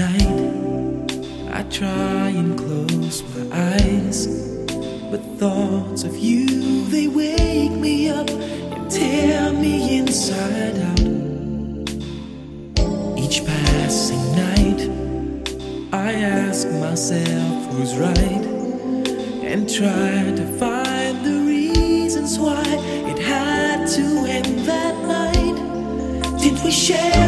I try and close my eyes, but thoughts of you they wake me up and tear me inside out. Each passing night, I ask myself who's right and try to find the reasons why it had to end that night. Did we share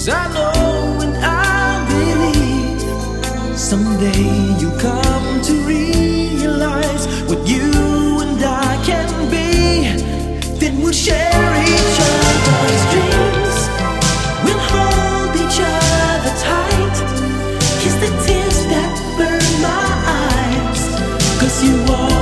cause I know and I believe someday you come to realize what you and I can be. Then we'll share each other's dreams. We'll hold each other tight. Kiss the tears that burn my eyes. Cause you walked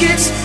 gets